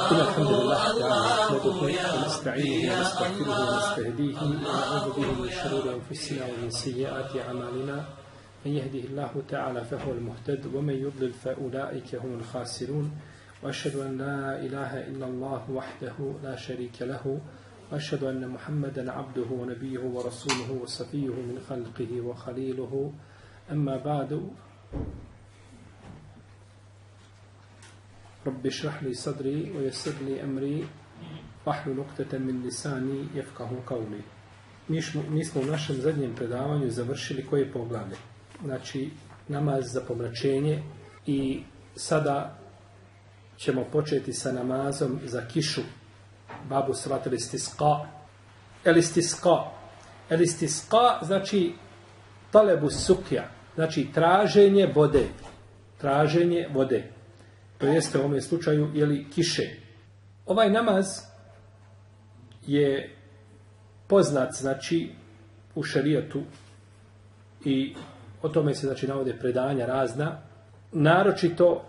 إن الحمد لله تعالى نحمده ونستعينه ونستغفره ونستهديه ونعوذ به من شرور أنفسنا ومن سيئات أعمالنا. من يهده الله تعالى فهو المهتد ومن يضلل فأولئك هم الخاسرون. وأشهد أن لا إله إلا الله وحده لا شريك له وأشهد أن محمدا عبده ونبيه ورسوله وصفيه من خلقه وخليله. أما بعد رب اشرح لي صدري ويسر لي أمري واحلل نقطة من lisani yafqahu qawli. Mi smo, mi smo u našem zadnjem predavanju završili koje poglavlje. Znači, namaz za pomračenje i sada ćemo početi sa namazom za kišu. Babu salat el istisqa. El istisqa. El istisqa znači talebu sukja. Znači traženje vode. Traženje vode. To jeste u ovom slučaju, jeli, kiše. Ovaj namaz je poznat, znači, u šarijatu i o tome se, znači, navode predanja razna, naročito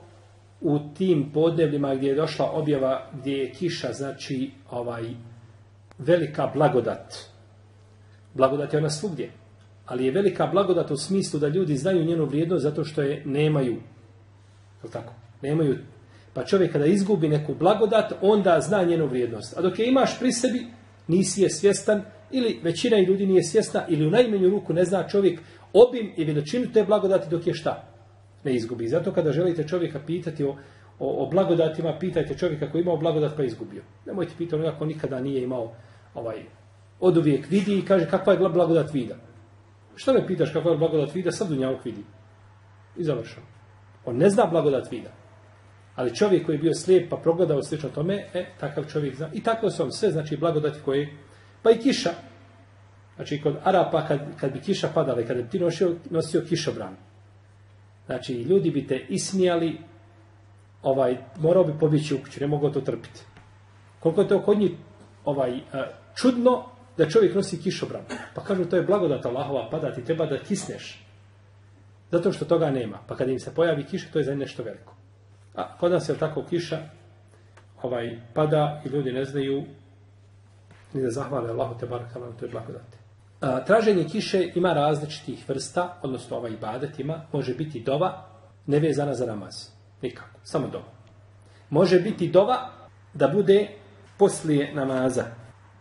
u tim podnevljima gdje je došla objava gdje je kiša, znači, ovaj, velika blagodat. Blagodat je ona svugdje. Ali je velika blagodat u smislu da ljudi znaju njenu vrijednost zato što je nemaju. Je tako? Nemaju. Pa čovjek kada izgubi neku blagodat, onda zna njenu vrijednost. A dok je imaš pri sebi, nisi je svjestan, ili većina ljudi nije svjesna, ili u najmenju ruku ne zna čovjek obim i veličinu te blagodati dok je šta? Ne izgubi. Zato kada želite čovjeka pitati o, o, o blagodatima, pitajte čovjeka koji imao blagodat pa izgubio. Nemojte pitati onoga ko nikada nije imao ovaj, od uvijek vidi i kaže kakva je blagodat vida. Što me pitaš kakva je blagodat vida, sad dunjavog vidi. I završam. On ne zna blagodat vida. Ali čovjek koji je bio slijep pa progledao slično tome, e, takav čovjek zna. I tako su vam sve, znači, blagodati koje... Pa i kiša. Znači, kod Arapa, kad, kad bi kiša padala i kad bi ti nosio, nosio kišobran, znači, ljudi bi te ismijali, ovaj, morao bi pobići u kuću, ne mogu to trpiti. Koliko je to kod njih ovaj, e, čudno da čovjek nosi kišobran. Pa kažu, to je blagodat Allahova pada, ti treba da kisneš. Zato što toga nema. Pa kad im se pojavi kiša, to je za nešto veliko. A kod nas je tako kiša ovaj, pada i ljudi ne znaju ni da zahvale Allahu te baraka na toj blagodati. A, traženje kiše ima različitih vrsta, odnosno ovaj ibadet ima, može biti dova nevezana za namaz. Nikako, samo dova. Može biti dova da bude poslije namaza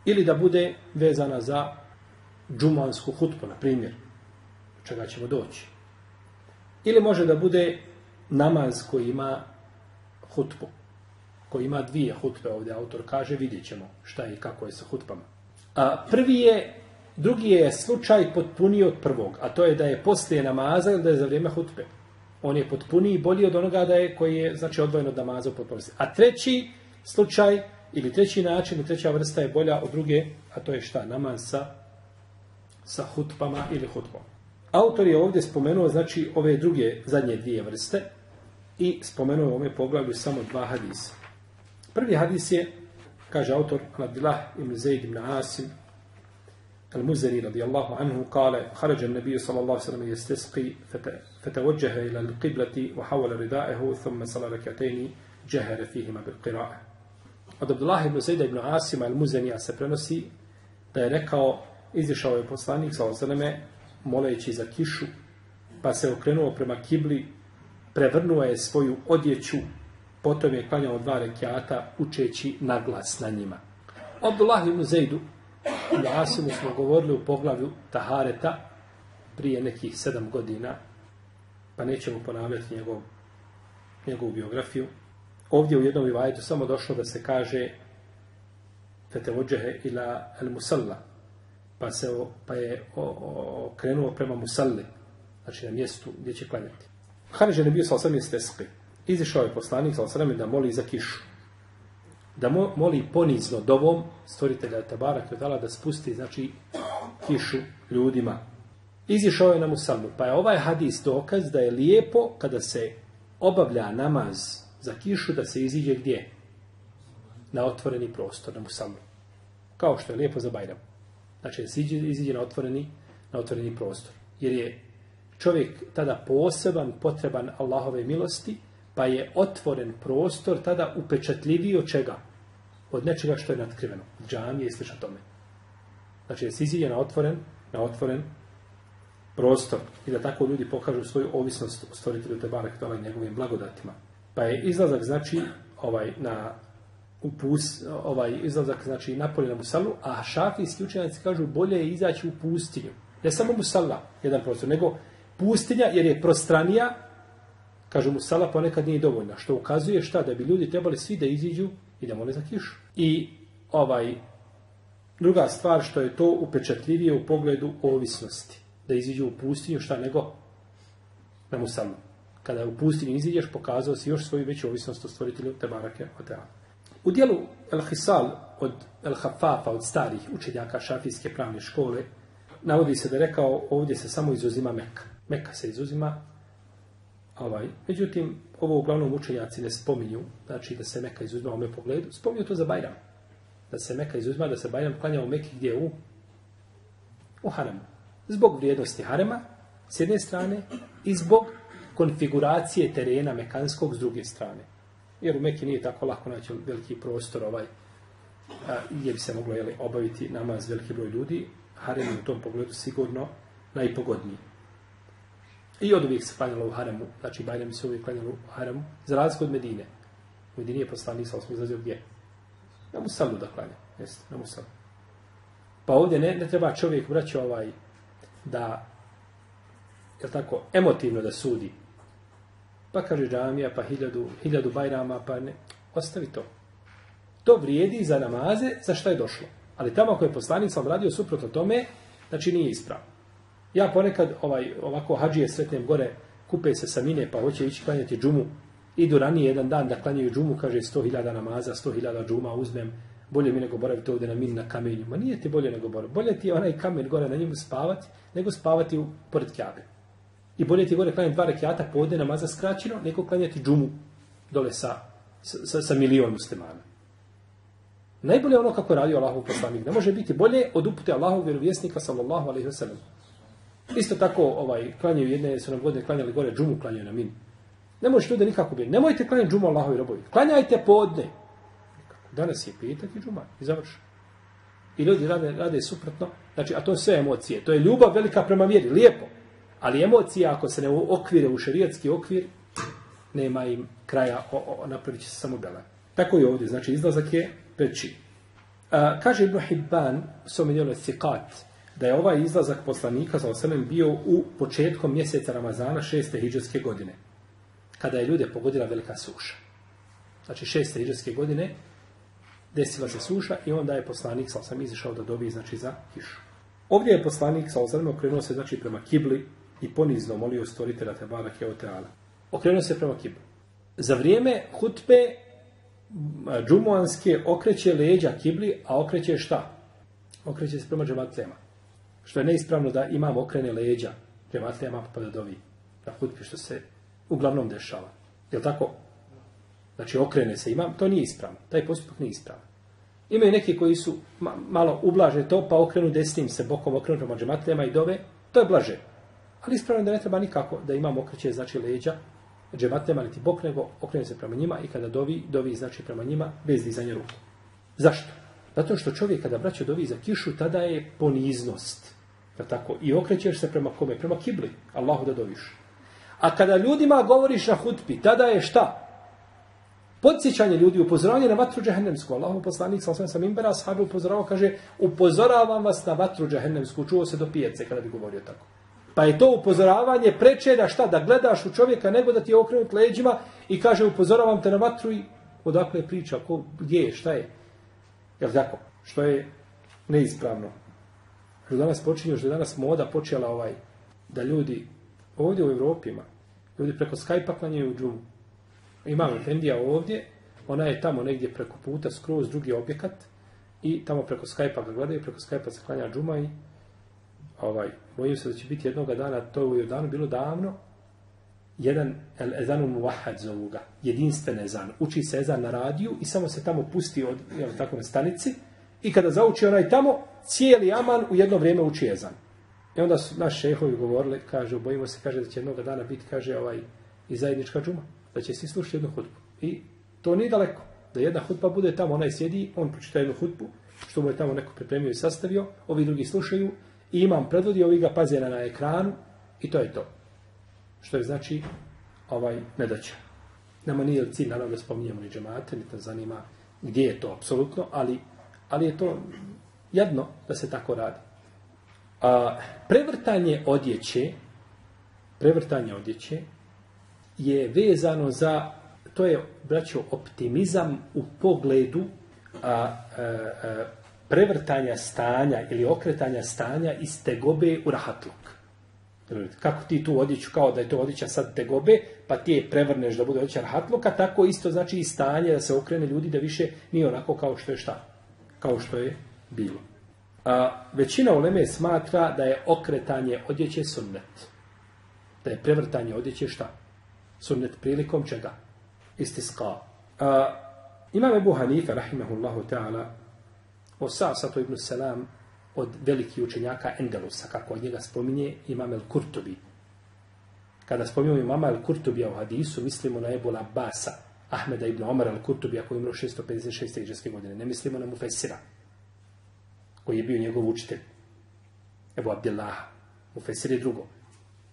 ili da bude vezana za džumansku hutbu, na primjer, čega ćemo doći. Ili može da bude namaz koji ima hutbu, koji ima dvije hutbe ovdje, autor kaže, vidjet ćemo šta je i kako je sa hutbama. A prvi je, drugi je slučaj potpuniji od prvog, a to je da je poslije namaza ili da je za vrijeme hutbe. On je potpuniji i bolji od onoga da je koji je znači odvojen od namaza u potpunosti. A treći slučaj ili treći način ili treća vrsta je bolja od druge, a to je šta? Namaz sa, sa hutbama ili hutbom. Autor je ovdje spomenuo znači ove druge zadnje dvije vrste, i spomenuo u ovome poglavlju samo dva hadisa. Prvi hadis je, kaže autor Abdullah ibn Zaid ibn Asim, المزني رضي الله عنه قال خرج النبي صلى الله عليه وسلم يستسقي فتوجه إلى القبلة وحول رداءه ثم صلى ركعتين جهر فيهما بالقراءة od Abdullah ibn Zaida ibn Asima al-Muzanija se prenosi da je rekao, izišao je poslanik sa osaleme, moleći za kišu, pa se okrenuo prema kibli prevrnuo je svoju odjeću, potom je klanjao dva rekiata, učeći naglas na njima. Abdullah ibn Zaidu, u Asimu smo govorili u poglavlju Tahareta, prije nekih sedam godina, pa nećemo ponavljati njegov, njegovu biografiju. Ovdje u jednom rivajetu samo došlo da se kaže fete ila el musalla, pa, se pa je okrenuo o, prema musalli, znači na mjestu gdje će klanjati. Haređe ne bio sa osam mjestespe. Izišao je poslanik sa osam da moli za kišu. Da mo, moli ponizno dovom stvoritelja Tabara Kvetala da spusti znači kišu ljudima. Izišao je na musalmu. Pa je ovaj hadis dokaz da je lijepo kada se obavlja namaz za kišu da se iziđe gdje? Na otvoreni prostor, na musalmu. Kao što je lijepo za Bajram. Znači da se iziđe na otvoreni, na otvoreni prostor. Jer je čovjek tada poseban, potreban Allahove milosti, pa je otvoren prostor tada upečatljiviji od čega? Od nečega što je natkriveno. Džamije i slično tome. Znači, je sizilje na otvoren, na otvoren prostor i da tako ljudi pokažu svoju ovisnost u stvoritelju Tebara Htala i njegovim blagodatima. Pa je izlazak, znači, ovaj, na upus, ovaj izlazak, znači, napolje na Musalu, a šafijski učenjaci kažu bolje je izaći u pustinju. Ne samo Musalla, jedan prostor, nego pustinja, jer je prostranija, kaže mu sala ponekad nije dovoljna, što ukazuje šta, da bi ljudi trebali svi da iziđu i da mole za kišu. I ovaj, druga stvar, što je to upečatljivije u pogledu ovisnosti, da iziđu u pustinju, šta nego na Musalu. Kada u pustinju iziđeš, pokazao si još svoju veću ovisnost o stvoritelju Tebarake Oteana. U dijelu El Hisal od El Hafafa, od starih učenjaka šafijske pravne škole, navodi se da je rekao ovdje se samo izuzima Mekka. Meka se izuzima. Ovaj. Međutim, ovo uglavnom učenjaci ne spominju, znači da se Meka izuzima u ome pogledu. Spominju to za Bajram. Da se Meka izuzima, da se Bajram klanja u Meki gdje u? U Haremu. Zbog vrijednosti Harema, s jedne strane, i zbog konfiguracije terena mekanskog s druge strane. Jer u Meki nije tako lako naći veliki prostor ovaj, a, gdje bi se moglo jeli, obaviti namaz veliki broj ljudi. Harem je u tom pogledu sigurno najpogodniji. I od uvijek se klanjalo u Haremu, znači Bajram se uvijek klanjalo u Haremu, za razliku od Medine. U Medini je poslanik sa osmi izlazio gdje? Na Musalu da klanja, jeste, na Musalu. Pa ovdje ne, ne treba čovjek, braći, ovaj, da, je tako, emotivno da sudi. Pa kaže džamija, pa hiljadu, hiljadu bajrama, pa ne. Ostavi to. To vrijedi za namaze, za šta je došlo. Ali tamo ako je poslanik sam radio suprotno tome, znači nije ispravno. Ja ponekad ovaj, ovako hađije sretnem gore, kupe se sa mine, pa hoće ići klanjati džumu. Idu ranije jedan dan da klanjaju džumu, kaže 100.000 namaza, 100.000 džuma uzmem, bolje mi nego boraviti ovdje na min na kamenju. Ma nije ti bolje nego boraviti. Bolje ti je onaj kamen gore na njemu spavati, nego spavati u, pored kjabe. I bolje ti gore klanjati dva rekiata podne namaza skraćeno, nego klanjati džumu dole sa, sa, sa milion muslimana. Najbolje ono kako radi Allahov poslanik. Ne može biti bolje od upute Allahov vjerovjesnika sallallahu alaihi wa sallam. Isto tako, ovaj, klanjaju jedne, su nam godine klanjali gore, džumu klanjaju na min. Ne možeš ljude nikako biti. Nemojte klanjati džumu Allahovi robovi. Klanjajte podne. Danas je petak i džuma. I završi. I ljudi rade, rade suprotno. Znači, a to sve emocije. To je ljubav velika prema vjeri. Lijepo. Ali emocija, ako se ne okvire u šerijatski okvir, nema im kraja, o, o, napravit će se samo bela. Tako je ovdje, znači izlazak je preči. A, kaže Ibn Hibban, somenjeno Sikat, da je ovaj izlazak poslanika sa osanem bio u početkom mjeseca Ramazana šeste hijđarske godine, kada je ljude pogodila velika suša. Znači šeste hijđarske godine desila se suša i onda je poslanik sa osam izišao da dobije znači, za kišu. Ovdje je poslanik sa osam okrenuo se znači, prema kibli, i ponizno molio stvoritelja Tebara Keoteala. Okrenuo se prema kibli. Za vrijeme hutbe džumuanske okreće leđa kibli, a okreće šta? Okreće se prema džematlema. Što je neispravno da imam okrene leđa prema džematlema pa da dovi na hutbi, što se uglavnom dešava. Je li tako? Znači okrene se imam, to nije ispravno. Taj postupak nije ispravan. Imaju neki koji su ma, malo ublaže to, pa okrenu desnim se bokom, okrenu prema džematlema i dove, to je blaže. Ali ispravno da ne treba nikako da imam okreće, znači leđa, džematlema, ti bok, nego okrene se prema njima i kada dovi, dovi znači prema njima bez dizanja ruku. Zašto? Zato što čovjek kada braća dovi za kišu, tada je poniznost. Da tako? I okrećeš se prema kome? Prema kibli. Allahu da doviš. A kada ljudima govoriš na hutbi, tada je šta? Podsjećanje ljudi, upozoravanje na vatru džahennemsku. Allahu poslanik sam sam imbera, sahabe upozoravao, kaže, upozoravam vas na vatru džahennemsku. Čuo se do pijece kada bi govorio tako. Pa je to upozoravanje preče da šta, da gledaš u čovjeka nego da ti je okrenut leđima i kaže upozoravam te na vatru i odakle je priča, ko, gdje je, šta je. Jel tako? Što je neispravno. Što danas počinje, što danas moda počela ovaj, da ljudi ovdje u Evropima, ljudi preko Skype-a klanjaju u džumu. Imamo Efendija ovdje, ona je tamo negdje preko puta, skroz drugi objekat i tamo preko Skype-a ga gledaju, preko Skype-a se klanja džuma i ovaj, bojim se da će biti jednog dana, to je u Jordanu bilo davno, jedan el ezanu muvahad zovu ga, jedinstven ezan. Uči se ezan na radiju i samo se tamo pusti od, jel, tako na stanici i kada zauči onaj tamo, cijeli aman u jedno vrijeme uči ezan. I onda su naši šehovi govorili, kaže, bojimo se, kaže, da će jednog dana biti, kaže, ovaj, i zajednička džuma. Da će svi slušati jednu hutbu. I to nije daleko. Da jedna hutba bude tamo, onaj sjedi, on pročita jednu hutbu, što mu je tamo neko pripremio i sastavio, ovi drugi slušaju i imam predvodi, ovi ga paze na ekranu i to je to. Što je znači ovaj nedaća. Nama nije cilj, naravno, da spominjemo ni džemate, ni to zanima gdje je to, apsolutno, ali, ali je to jedno da se tako radi. A, prevrtanje odjeće, prevrtanje odjeće je vezano za, to je, braćo, optimizam u pogledu a, a, a, prevrtanja stanja ili okretanja stanja iz tegobe u rahatluk. Kako ti tu odjeću, kao da je to odjeća sad tegobe, pa ti je prevrneš da bude odjeća rahatluka, tako isto znači i stanje da se okrene ljudi da više nije onako kao što je šta? Kao što je bilo. A, većina uleme smatra da je okretanje odjeće sunnet. Da je prevrtanje odjeće šta? Sunnet prilikom čega? Istiska. A, imam Ebu Hanife, rahimahullahu ta'ala, o Sa'satu ibn Salam, od velikih učenjaka Endelusa, kako od njega spominje imam El Kurtubi. Kada spominje imama El Kurtubija u hadisu, mislimo na Ebu Labasa, Ahmeda ibn Omar al-Kurtubija koji je umro 656. iđeske godine. Ne mislimo na Mufesira, koji je bio njegov učitelj. Ebu Abdillah, Mufesir je drugo.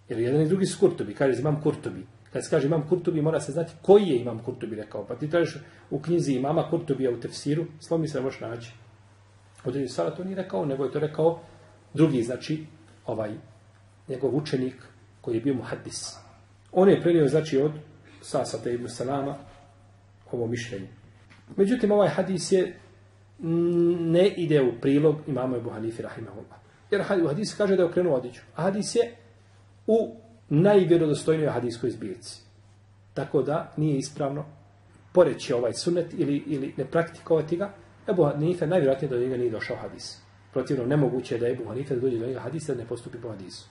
Jer jedan i drugi su Kurtubi, kaže imam Kurtubi. Kad se kaže imam Kurtubi, mora se znati koji je imam Kurtubi rekao. Pa ti tražiš u knjizi imama Kurtubija u tefsiru, slomi se možeš naći. Određeni sada to nije rekao, nego je to rekao drugi, znači, ovaj, njegov učenik koji je bio muhaddis. On je prenio, znači, od Sasata ibn Salama ovo mišljenje. Međutim, ovaj hadis je mm, ne ide u prilog imamo Ebu Hanifi rahimahullah. Jer u hadisu kaže da je okrenuo odiću. A hadis je u najvjerodostojnijoj hadiskoj zbirci. Tako da nije ispravno poreći ovaj sunet ili, ili ne praktikovati ga, Ebu Hanife najvjerojatnije do njega nije došao hadis. Protivno, nemoguće je da Ebu Hanife da dođe do njega hadisa da ne postupi po hadisu.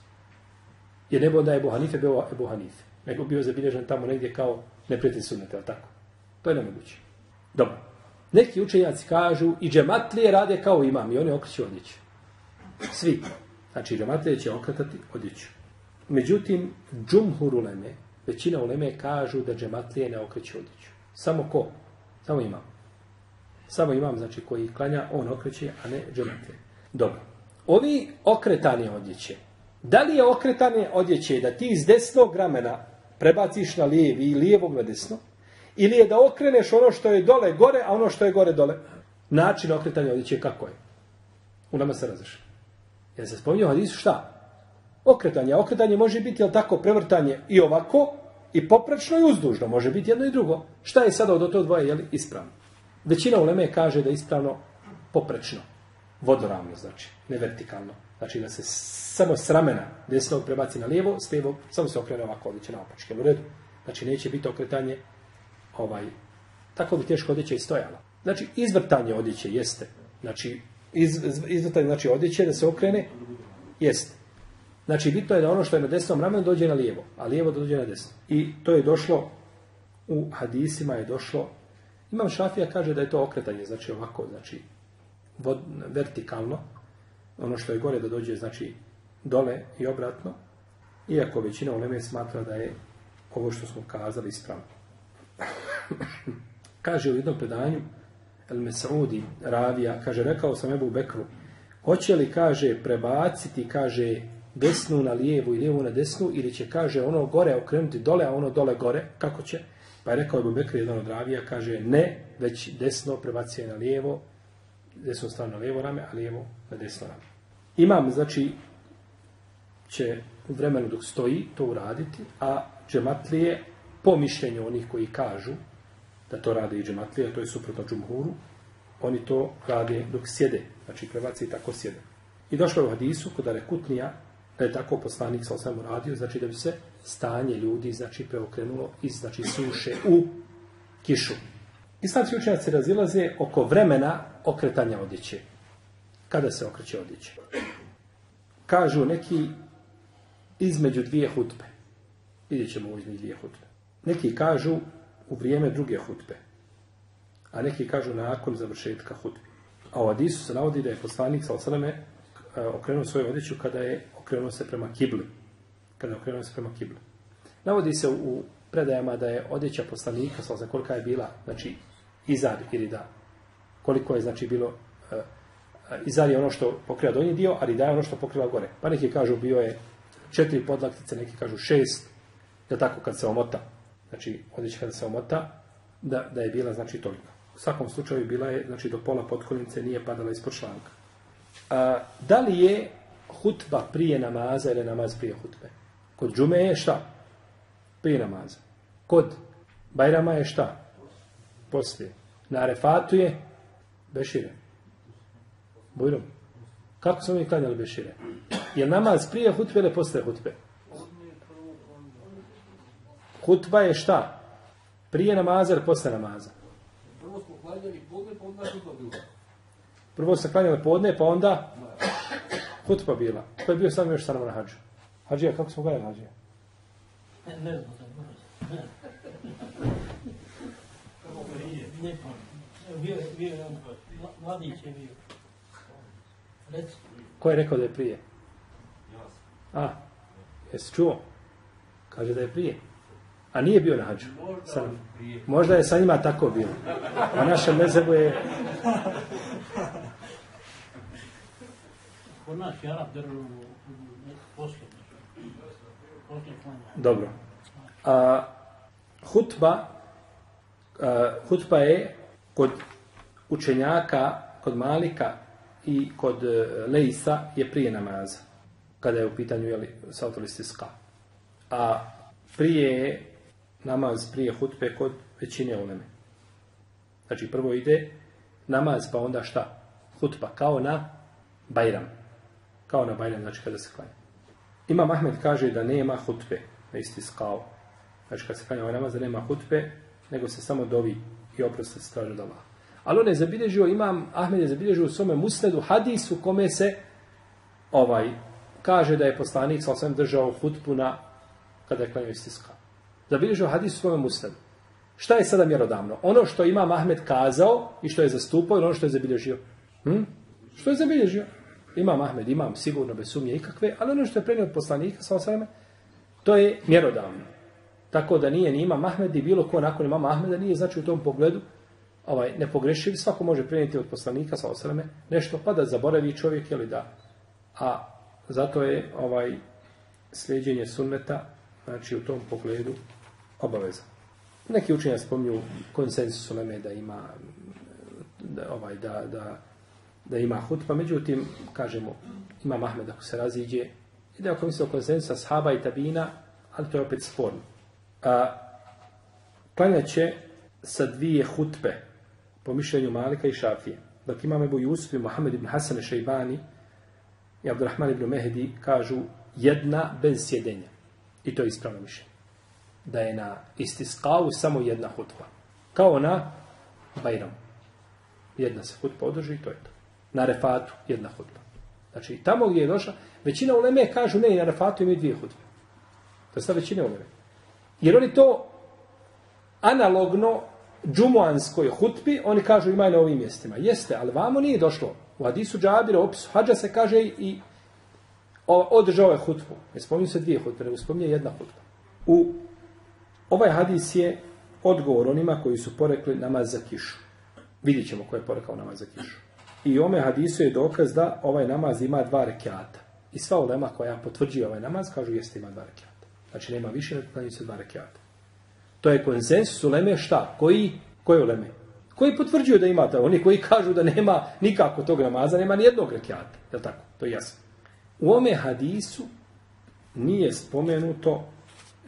Jer ne bi da Ebu Hanife bio Ebu Hanife. Nego bio zabilježen tamo negdje kao neprijatelj sunnete, ali tako. To je nemoguće. Dobro. Neki učenjaci kažu i džematlije rade kao imam i oni okreću odjeću. Svi. Znači, džematlije će okretati odjeću. Međutim, džumhur uleme, većina uleme kažu da džematlije ne okreću odjeću. Samo ko? Samo imam. Samo imam, znači, koji klanja, on okreće, a ne džematlije. Dobro. Ovi okretanje odjeće. Da li je okretanje odjeće da ti iz desnog ramena prebaciš na lijevi i lijevog na desno? Ili je da okreneš ono što je dole gore, a ono što je gore dole? Način okretanja odjeće kako je? U nama se razreša. Ja se spominje hadisu šta? Okretanje. Okretanje može biti, jel tako, prevrtanje i ovako, i poprečno i uzdužno. Može biti jedno i drugo. Šta je sada od to dvoje, jel, ispravno? Većina uleme kaže da je ispravno poprečno, vodoravno, znači, ne vertikalno. Znači da se samo s ramena desnog prebaci na lijevo, s lijevog samo se okrene ovako odjeće na opačke. U redu. Znači neće biti okretanje ovaj, tako bi teško odjeće i stojalo. Znači izvrtanje odjeće jeste. Znači iz, izvrtanje znači odjeće da se okrene jeste. Znači bitno je da ono što je na desnom ramenu dođe na lijevo, a lijevo dođe na desno. I to je došlo u hadisima je došlo Imam Šafija kaže da je to okretanje, znači ovako, znači vod, vertikalno, ono što je gore da dođe, znači dole i obratno, iako većina uleme smatra da je ovo što smo kazali ispravno kaže u jednom predanju, El Mesaudi, Ravija, kaže, rekao sam Ebu Bekru, hoće li, kaže, prebaciti, kaže, desnu na lijevu i lijevu na desnu, ili će, kaže, ono gore okrenuti dole, a ono dole gore, kako će? Pa je rekao Ebu Bekr, jedan od ravija, kaže ne, već desno prebacije na lijevo, desno strano na lijevo rame, a lijevo na desno rame. Imam, znači, će u vremenu dok stoji to uraditi, a džematlije, po mišljenju onih koji kažu da to rade i džematlije, to je suprotno džumhuru, oni to rade dok sjede, znači prebaci i tako sjede. I došlo je u hadisu, kod Arekutnija, da je tako poslanik sa osam uradio, znači da bi se stanje ljudi znači preokrenulo iz znači suše u kišu. Islamski učenjaci razilaze oko vremena okretanja odjeće. Kada se okreće odjeće? Kažu neki između dvije hutbe. Vidjet ćemo između dvije hutbe. Neki kažu u vrijeme druge hutbe. A neki kažu nakon završetka hutbe. A u Adisu se navodi da je poslanik sa osaleme e, okrenuo svoju odjeću kada je okrenuo se prema kibli. Kada je okrenuo se prema kibli. Navodi se u predajama da je odjeća poslanika, sa kolika je bila, znači, izad ili da, koliko je, znači, bilo, e, e, izad je ono što pokriva donji dio, ali da je ono što pokriva gore. Pa neki kažu bio je četiri podlaktice, neki kažu šest, da tako kad se omota, znači, odjeća kada se omota, da, da je bila, znači, toliko. U svakom slučaju bila je, znači, do pola potkolnice nije padala ispod članka. A, da li je hutba prije namaza ili namaz prije hutbe? Kod džume je šta? Prije namaza. Kod bajrama je šta? Poslije. Na arefatu je bešire. Bujrom. Kako smo mi klanjali bešire? Je namaz prije hutbe ili poslije hutbe? Hutba je šta? Prije namaza ili poslije namaza? Prvo smo klanjali podne, pa onda hutba bila. Prvo se klanjali podne, pa onda hutba bila. Ko je bio sam još nama na hađu? Hađija, kako smo gledali hađija? Ne, znam, ne bio, je on, mladić je bio. Reci. Ko je rekao da je prije? A, jesi čuo? Kaže da je prije. A nije bio na hađu. Sa, možda je sa njima tako bilo. A naše mezebu je... Kod nas Arab. Dobro. A, hutba, a, hutba je kod učenjaka, kod Malika i kod e, Lejsa je prije namaza. Kada je u pitanju jeli, sautolisti ska. A prije je namaz prije hutbe kod većine uleme. Znači prvo ide namaz pa onda šta? Hutba kao na Bajram. Kao na Bajram, znači kada se klanja. Imam Ahmed kaže da nema hutbe na isti skao. Znači kada se klanja ovaj namaz da nema hutbe, nego se samo dovi i oprosti se traži od Allah. Ali on je zabilježio, imam Ahmed je zabilježio u svome musnedu hadisu kome se ovaj kaže da je poslanik sa osam držao hutbu na kada je klanio isti skao. Zabilježio hadis u svome musledu. Šta je sada mjerodavno? Ono što ima Ahmed kazao i što je zastupao ili ono što je zabilježio? Hm? Što je zabilježio? Imam Ahmed, imam sigurno bez sumnje ikakve, ali ono što je prenio od poslanika, sa osvrame, to je mjerodavno. Tako da nije ni imam Ahmed i bilo ko nakon imam Ahmeda nije znači u tom pogledu ovaj, nepogrešiv. Svako može prenijeti od poslanika, sa osvrame, nešto pa da zaboravi čovjek ili da. A zato je ovaj sljeđenje sunneta, znači u tom pogledu, obaveza. Neki učenja spominju konsensus uleme da ima da, ovaj, da, da, da ima hutba, međutim, kažemo, ima Mahmed ako se raziđe, i da ako misle o konsensusa sahaba i tabina, ali to je opet sporno. A, klanjaće sa dvije hutbe, po mišljenju Malika i Šafije. Dok imam Ebu Jusuf i Mohamed ibn Hasan Šejbani i Abdurrahman ibn Mehdi kažu jedna bez sjedenja. I to je ispravno mišljenje. Da je na istiskavu samo jedna hutba. Kao na Bajramu. Jedna se hutba održi i to je to na refatu jedna hutba. Znači, tamo gdje je došla, većina uleme kažu ne, i na refatu imaju dvije hutbe. To je sta većina uleme. Jer oni to analogno džumuanskoj hutbi, oni kažu imaju na ovim mjestima. Jeste, ali vamo nije došlo. U hadisu džabira, opisu hađa se kaže i održao je hutbu. Ne spominju se dvije hutbe, ne spominje jedna hutba. U ovaj hadis je odgovor onima koji su porekli namaz za kišu. Vidjet ćemo ko je porekao namaz za kišu. I ome hadisu je dokaz da ovaj namaz ima dva rekiata. I sva ulema koja potvrđuje ovaj namaz, kažu jeste ima dva rekiata. Znači nema više, nego se dva rekiata. To je konsensus uleme šta? Koji, Koje uleme? Koji potvrđuju da ima ta? Oni koji kažu da nema nikako tog namaza, nema ni jednog rekiata. Je tako? To je jasno. U ome hadisu nije spomenuto,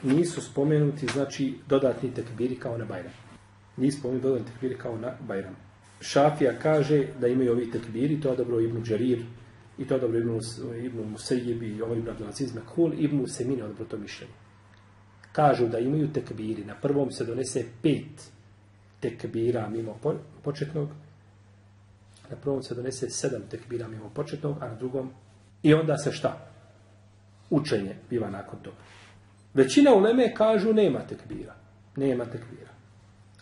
nisu spomenuti, znači, dodatni tekbiri kao na Bajram. Nisu spomenuti dodatni tekbiri kao na Bajram. Šafija kaže da imaju ovi tekbiri, to je dobro Ibn Đarir, i to je dobro Ibn, Ibn Musejib i ovo Ibn Abdelaziz Mekhul, Ibn Semine odbro to mišljenje. Kažu da imaju tekbiri, na prvom se donese pet tekbira mimo početnog, na prvom se donese sedam tekbira mimo početnog, a na drugom, i onda se šta? Učenje biva nakon toga. Većina uleme kažu nema tekbira. Nema tekbira.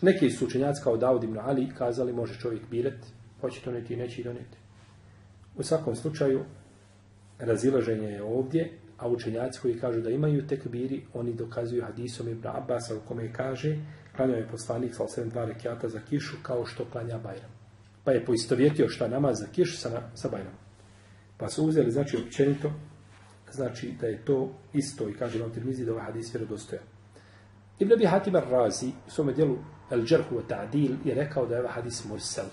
Neki su učenjaci kao Daud ibn Ali kazali može čovjek birat, hoće doneti i neće doneti. U svakom slučaju, razilaženje je ovdje A učenjaci koji kažu da imaju tekbiri, oni dokazuju hadisom Ibn Abbas, u kome kaže, klanjao je poslanik sa 7 dva rekiata za kišu, kao što klanja Bajram. Pa je poistovjetio šta namaz za kišu sa, na- sa Bajram. Pa su uzeli, znači, općenito, znači da je to isto i kaže vam Tirmizi da ovaj hadis vjerodostojan. Ibn Abi Hatim al-Razi u svome dijelu El Džerhu wa Ta'dil je rekao da je ovaj hadis mursel.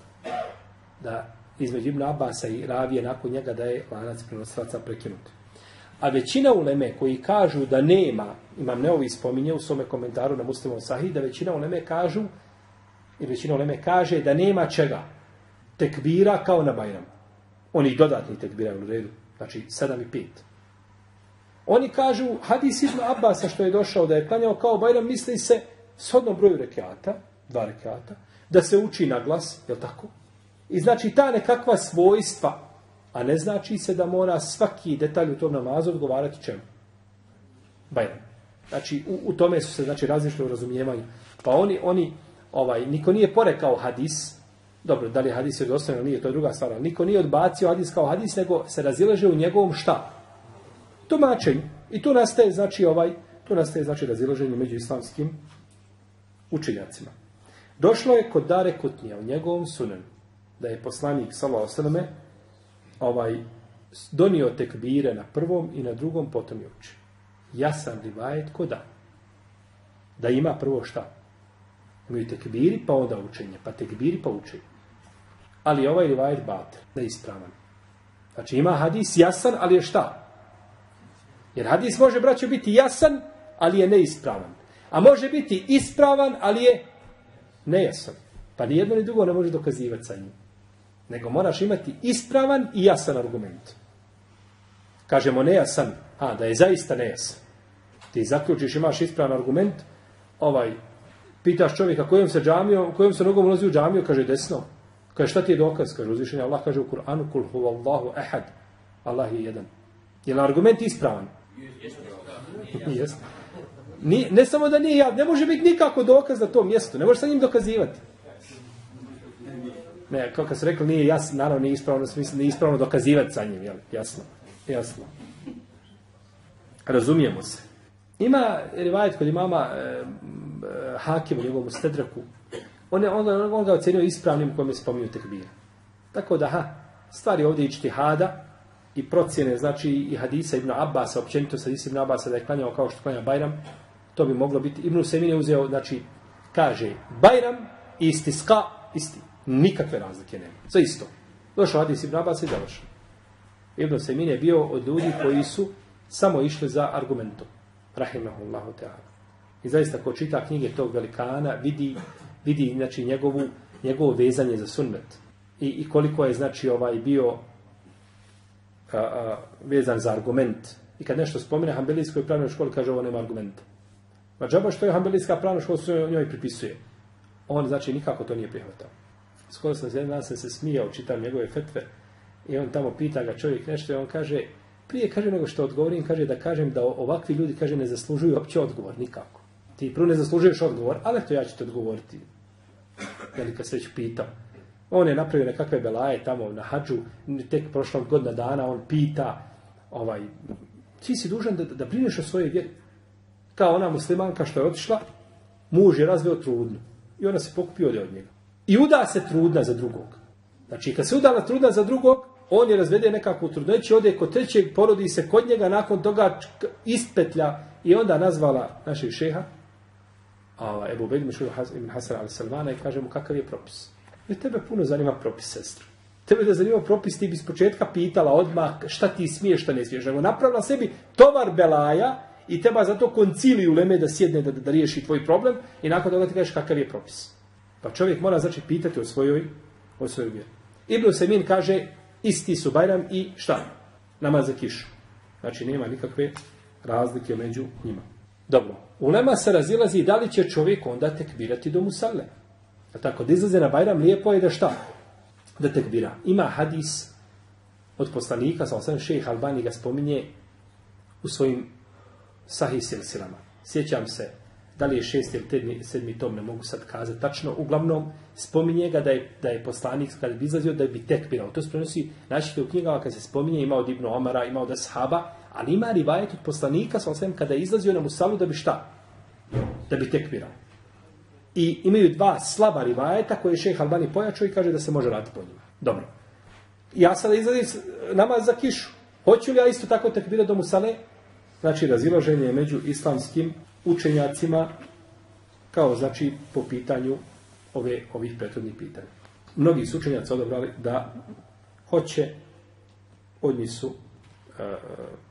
Da između Ibn Abasa i Ravije nakon njega da je lanac prenosilaca prekinut. A većina uleme koji kažu da nema, imam neovi spominje u svome komentaru na muslimom sahih, da većina uleme kažu, i većina uleme kaže da nema čega tekbira kao na Bajram. Oni dodatni tekbira u redu, znači 7 i 5. Oni kažu, hadis Ibn Abbasa što je došao da je klanjao kao Bajram, misli se shodno broju rekiata, dva rekiata, da se uči na glas, je tako? I znači ta nekakva svojstva, a ne znači se da mora svaki detalj u tom namazu odgovarati čemu? Bajram. Znači, u, u tome su se znači, različili u razumijevanju. Pa oni, oni, ovaj, niko nije porekao hadis, dobro, da li je hadis je dostavljeno, nije, to je druga stvar, ali niko nije odbacio hadis kao hadis, nego se razileže u njegovom šta? Tumačenju. I tu nastaje, znači, ovaj, tu nastaje, znači, razilaženje među islamskim učenjacima. Došlo je kod Dare Kutnija u njegovom sunenu, da je poslanik, sallallahu alejhi ovaj, donio tekbire na prvom i na drugom, potom je učio. Jasan rivajet ko da. Da ima prvo šta? Imaju tekbiri, pa onda učenje. Pa tekbiri, pa učenje. Ali ovaj rivajet bater, neispravan. Znači ima hadis jasan, ali je šta? Jer hadis može, braćo, biti jasan, ali je neispravan. A može biti ispravan, ali je nejasan. Pa ni jedno ni drugo ne može dokazivati sa njim. Nego moraš imati ispravan i jasan argument. Kažemo nejasan, a da je zaista nejasan. Ti zaključiš, imaš ispravan argument, ovaj, pitaš čovjeka kojom se džamio, kojom se nogom ulazi u džamiju, kaže desno. Kaže šta ti je dokaz? Kaže uzvišenje Allah kaže u Kur'anu kul huvallahu ehad. Allah je jedan. Je li argument ispravan? Jeste. Ni, ne samo da nije, ja- ne može biti nikako dokaz na tom mjestu, ne može sa njim dokazivati. Ne, kao kad se rekli, nije jasno, naravno nije ispravno, u nije ispravno dokazivati sa njim, jel? Jasno, jasno. Razumijemo se. Ima rivajet kod imama e, e Hakim u njegovom stedraku. On, je, on, on, on ga ocenio ispravnim kojim je spominju tekbir. Tako da, ha, stvari ovdje ičti hada i procjene, znači i hadisa Ibn Abbasa, općenito sa Ibn Abbasa da je klanjao kao što klanja Bajram, to bi moglo biti. Ibn Semin je uzeo, znači, kaže, Bajram i istiska, isti. Nikakve razlike nema. Sve isto. Došao hadis Ibn Abbas i završao. Ibn Semin je bio od ljudi koji su samo išli za argumentom. Rahimahullahu ta'ala. I zaista ko čita knjige tog velikana vidi, vidi znači, njegovu, njegovo vezanje za sunnet. I, I koliko je znači ovaj bio a, a, vezan za argument. I kad nešto spomene Hanbelijskoj pravnoj školi, kaže ovo nema argumenta. Ma džaba što je Hanbelijska pravna škola se njoj pripisuje. On znači nikako to nije prihvatao. Skoro sam se jedan dan sam se smijao, čitam njegove fetve i on tamo pita ga čovjek nešto i on kaže, prije kaže nego što odgovorim, kaže da kažem da ovakvi ljudi kaže ne zaslužuju uopće odgovor, nikako. Ti prvo ne zaslužuješ odgovor, ali to ja ću ti odgovoriti. Velika se pitao. On je napravio nekakve belaje tamo na hađu, tek prošlog godina dana, on pita, ovaj, ti si dužan da, da brineš o svojoj vjeri. Kao ona muslimanka što je otišla, muž je razveo trudnu. I ona se pokupio od njega. I uda se trudna za drugog. Znači, kad se udala trudna za drugog, on je razvede nekakvu trudnoću, ode kod trećeg, porodi se kod njega, nakon toga ispetlja i onda nazvala našeg šeha, a Ebu Begmišu ibn Hasan al Salmana i kaže mu kakav je propis. Jer tebe puno zanima propis, sestra. Tebe da zanima propis, ti bi s početka pitala odmah šta ti smiješ, šta ne smiješ. Nego napravila sebi tovar belaja i treba zato konciliju leme da sjedne da, da riješi tvoj problem i nakon toga ti kažeš kakav je propis. Pa čovjek mora znači pitati o svojoj, o svojoj vjeri. Ibn Semin kaže isti su Bajram i šta? Namaz za kišu. Znači nema nikakve razlike među njima. Dobro. Ulema se razilazi da li će čovjek onda tekbirati do musalle. A tako da izlaze na Bajram lijepo je da šta? Da tekbira. Ima hadis od poslanika, sa osam šejh Albani ga spominje u svojim sahih silsilama. Sjećam se da li je šest ili tedmi, sedmi tom, ne mogu sad kazati tačno, uglavnom spominje ga da je, da je poslanik kada bi izlazio da bi tekbirao. To se prenosi, znači u knjigama kad se spominje imao od Ibnu Omara, imao od Ashaba, Ali ima rivajet od poslanika, sa osam kada je izlazio na musalu da bi šta? Da bi tekbirao. I imaju dva slaba rivajeta koje je šejh Albani pojačao i kaže da se može raditi po njima. Dobro. Ja sada izlazim namaz za kišu. Hoću li ja isto tako tekbira do musale? Znači, razilaženje je među islamskim učenjacima kao znači po pitanju ove ovih prethodnih pitanja. Mnogi su učenjaci odabrali da hoće od njih su uh,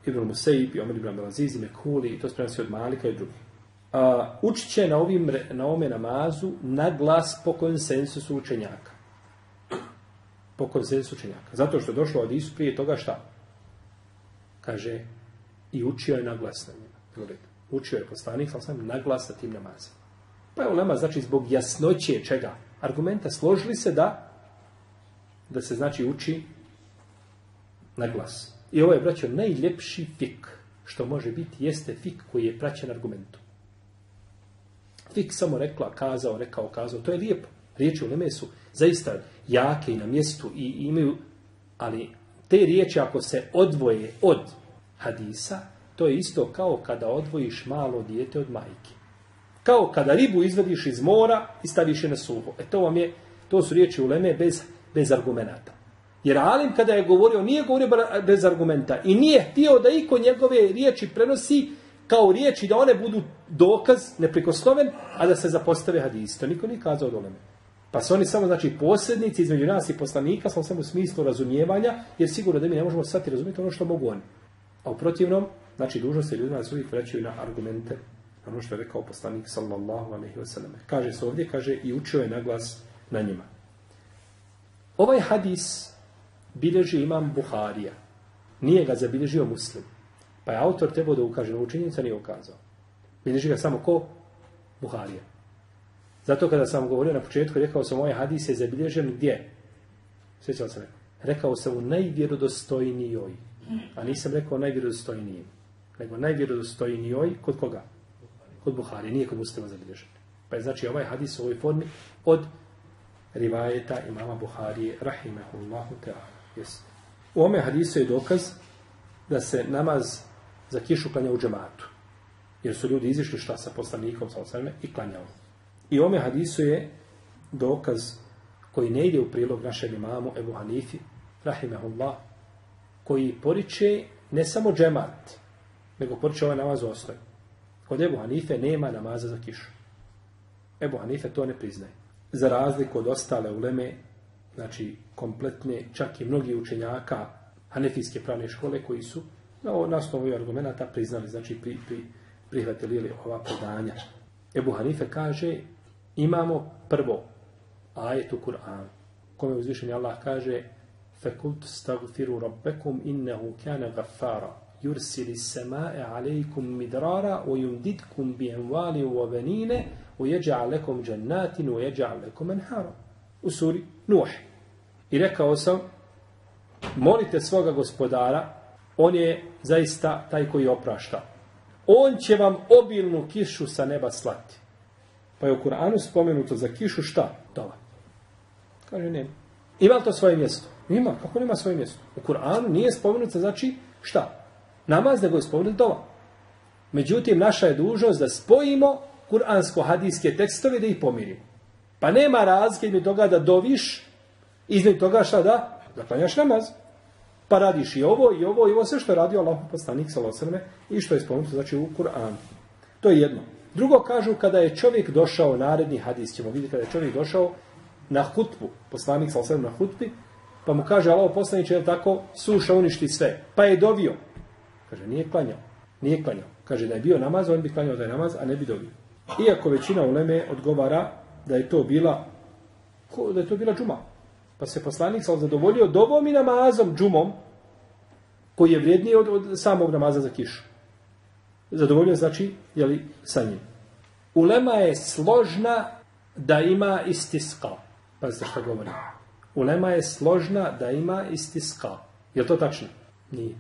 Ibn Museib i Omer ibn Abdelaziz i Mekuli i to se od Malika i drugih a, učit će na, ovim, na ovome namazu na glas po konsensusu učenjaka. Po konsensusu učenjaka. Zato što je došlo od Isu prije toga šta? Kaže, i učio je na glas na njima. Učio je poslanik, ali sam na glas na tim namazima. Pa je ulema, znači, zbog jasnoće čega? Argumenta složili se da da se, znači, uči na glas. I ovo je, braćo, najljepši fik što može biti, jeste fik koji je praćen argumentom. Fik samo rekla, kazao, rekao, kazao, to je lijepo. Riječi u Leme su zaista jake i na mjestu i imaju, ali te riječi ako se odvoje od hadisa, to je isto kao kada odvojiš malo dijete od majke. Kao kada ribu izvadiš iz mora i staviš je na suho. E to vam je, to su riječi u Leme bez, bez argumenta. Jer Alim kada je govorio, nije govorio bez argumenta i nije htio da iko njegove riječi prenosi kao riječi da one budu dokaz neprikosnoven, a da se zapostave hadis. To niko nije kazao od Oleme. Pa su oni samo, znači, posrednici između nas i poslanika, samo samo u smislu razumijevanja, jer sigurno da mi ne možemo sad razumjeti ono što mogu oni. A u protivnom, znači, dužnost je ljudima da se uvijek vraćaju na argumente, ono što je rekao poslanik, sallallahu alaihi wa sallam. Kaže se ovdje, kaže, i učio je naglas na njima. Ovaj hadis bilježi imam Buharija. Nije ga zabilježio muslim. Pa je autor trebao da ukaže na učinjenica, nije ukazao. Bilježi ga samo ko? Buharija. Zato kada sam govorio na početku, rekao sam ovaj hadis je zabilježen gdje? Sjećao sam rekao. Rekao sam u najvjerodostojnijoj. A nisam rekao najvjerodostojnijim. Nego najvjerodostojnijoj kod koga? Kod Buharije. nije kod muslima zabilježen. Pa je znači ovaj hadis u ovoj formi od rivajeta imama Buharije, rahimehullahu ta'ala. Yes. U ome hadisu je dokaz da se namaz za kišu klanja u džematu. Jer su ljudi izišli šta sa poslanikom sa osvrme i klanjao. I ome hadisu je dokaz koji ne ide u prilog našem imamu Ebu Hanifi, rahimehullah, koji poriče ne samo džemat, nego poriče ovaj namaz u osnovi. Kod Ebu Hanife nema namaza za kišu. Ebu Hanife to ne priznaje. Za razliku od ostale uleme, znači kompletne, čak i mnogi učenjaka Hanefijske pravne škole koji su na, na osnovu ovih argumenta priznali, znači pri, pri, prihvatili li ova predanja. Ebu Hanife kaže, imamo prvo ajet u Kur'anu, kome uzvišenje Allah kaže فَكُلْتُ اسْتَغْفِرُوا رَبَّكُمْ إِنَّهُ كَانَ غَفَّارًا يُرْسِلِ السَّمَاءَ عَلَيْكُمْ مِدْرَارًا وَيُمْدِدْكُمْ بِأَمْوَالٍ وَبَنِينَ وَيَجْعَلْ لَكُمْ جَنَّاتٍ وَيَجْعَلْ لَكُمْ أَنْهَارًا U suri Nuh. I rekao sam, molite svoga gospodara, on je zaista taj koji oprašta. On će vam obilnu kišu sa neba slati. Pa je u Kur'anu spomenuto za kišu šta? Dova. Kaže, nema. Ima li to svoje mjesto? Ima. Kako nema svoje mjesto? U Kur'anu nije spomenuto znači šta? Namaz nego je spomenuto dova. Međutim, naša je dužnost da spojimo kuransko-hadijske tekstove da ih pomirimo. Pa nema razlike između toga da doviš, između toga šta da? Da klanjaš namaz. Pa radiš i ovo, i ovo, i ovo, sve što je radio Allah poslanik sa losrme i što je spomenuto znači u Kur'anu. To je jedno. Drugo kažu kada je čovjek došao, naredni hadis ćemo vidjeti, kada je čovjek došao na hutbu, poslanik sa losrme na hutbi, pa mu kaže Allah poslaniče, je tako, suša uništi sve. Pa je dovio. Kaže, nije klanjao. Nije klanjao. Kaže, da je bio namaz, on bi klanjao taj namaz, a ne bi dovio. Iako većina uleme odgovara da je to bila da je to bila džuma. Pa se poslanik sam zadovoljio dovom i namazom džumom koji je vrijedniji od, od samog namaza za kišu. Zadovoljio znači, jeli, sa njim. Ulema je složna da ima istiska. Pazite što govorim. Ulema je složna da ima istiska. Je to tačno? Nije.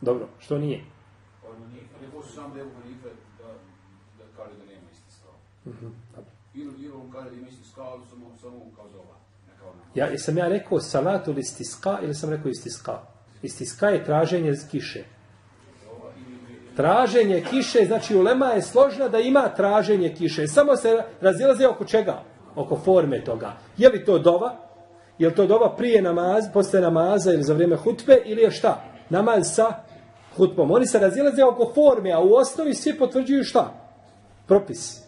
Dobro, što nije? Ono nije, ne postoji sam da je Hanife da, da kaže da nema isti stav. Mhm, dobro. Ili, ili on kaže da ima isti stav, ali samo, nama. Ja, sam ja rekao salatu ili istiska ili sam rekao istiska? Istiska je traženje kiše. Traženje kiše, znači ulema je složna da ima traženje kiše. Samo se razilaze oko čega? Oko forme toga. Je li to dova? Je li to dova prije namaz, posle namaza ili za vrijeme hutbe ili je šta? Namaz sa hutbom. Oni se razilaze oko forme, a u osnovi svi potvrđuju šta? Propis.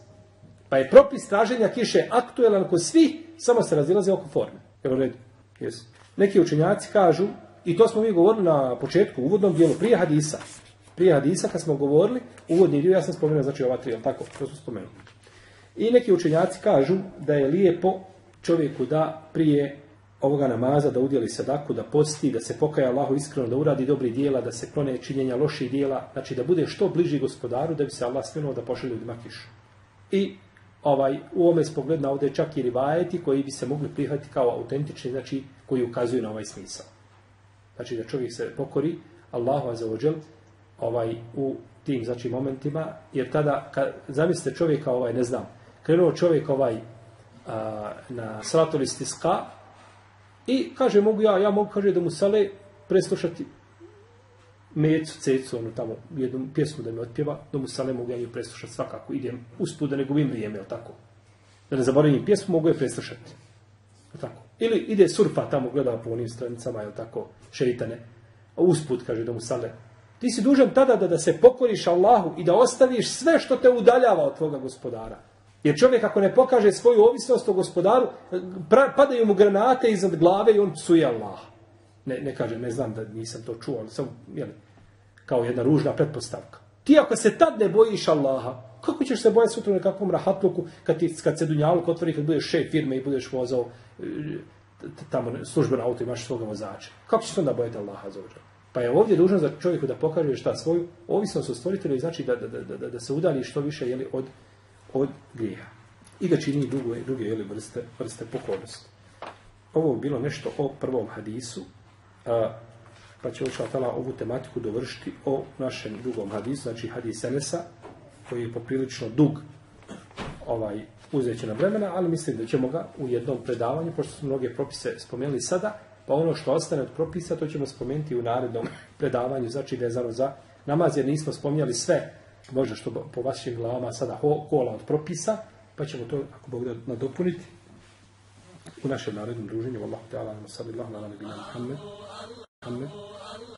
Pa je propis traženja kiše aktuelan kod svih samo se razilaze oko forme. Jel u redu? Yes. Neki učenjaci kažu, i to smo mi govorili na početku, u uvodnom dijelu, prije hadisa. Prije hadisa, kad smo govorili, uvodni dio, ja sam spomenuo, znači ova tri, jel tako? To smo spomenuli. I neki učenjaci kažu da je lijepo čovjeku da prije ovoga namaza da udjeli sadaku, da posti, da se pokaja Allahu iskreno, da uradi dobri dijela, da se klone činjenja loših dijela, znači da bude što bliži gospodaru, da bi se Allah sminuo da pošalje ljudima kišu. I ovaj, u ovome spogled na ovdje čak i rivajeti koji bi se mogli prihvatiti kao autentični, znači koji ukazuju na ovaj smisao. Znači da čovjek se pokori Allahu azzawajal ovaj, u tim znači, momentima, jer tada, kad, zamislite čovjeka, ovaj, ne znam, krenuo čovjek ovaj, a, na salatu listiska i kaže, mogu ja, ja mogu, kaže, da mu sale preslušati mecu, cecu, ono tamo, jednu pjesmu da mi otpjeva, da mu sale mogu ja nju preslušati svakako, idem usput da ne gubim vrijeme, ili tako? Da ne zaboravim pjesmu, mogu je preslušati. Tako? Ili ide surfa tamo, gleda po onim stranicama, jel tako, šeritane. a usput, kaže, da mu sale. Ti si dužan tada da, da se pokoriš Allahu i da ostaviš sve što te udaljava od tvoga gospodara. Jer čovjek ako ne pokaže svoju ovisnost o gospodaru, pra, padaju mu granate iznad glave i on psuje Allaha. Ne, ne kažem, ne znam da nisam to čuo, ali samo, jel, kao jedna ružna pretpostavka. Ti ako se tad ne bojiš Allaha, kako ćeš se bojati sutra u nekakvom rahatluku kad, ti, kad se dunjaluk otvori, kad budeš šef firme i budeš vozao e, tamo službeno auto imaš svoga vozača. Kako ćeš se onda bojati Allaha za ođer? Pa je ovdje dužno za čovjeku da pokaže šta svoju ovisnost o stvoritelju i znači da, da, da, da, da se udali što više jeli, od, od grijeha. I da čini druge, druge jeli, vrste, vrste pokornosti. Ovo je bilo nešto o prvom hadisu. A, pa će učela tala ovu tematiku dovršiti o našem drugom hadisu, znači hadis Enesa, koji je poprilično dug ovaj uzeće na vremena, ali mislim da ćemo ga u jednom predavanju, pošto smo mnoge propise spomenuli sada, pa ono što ostane od propisa, to ćemo spomenuti u narednom predavanju, znači vezano za namaz, jer nismo spominjali sve, možda što po vašim glavama sada kola od propisa, pa ćemo to, ako Bog da nadopuniti, u našem narednom druženju. Wallahu ta'ala, sallallahu ala nabina Muhammed. Muhammed.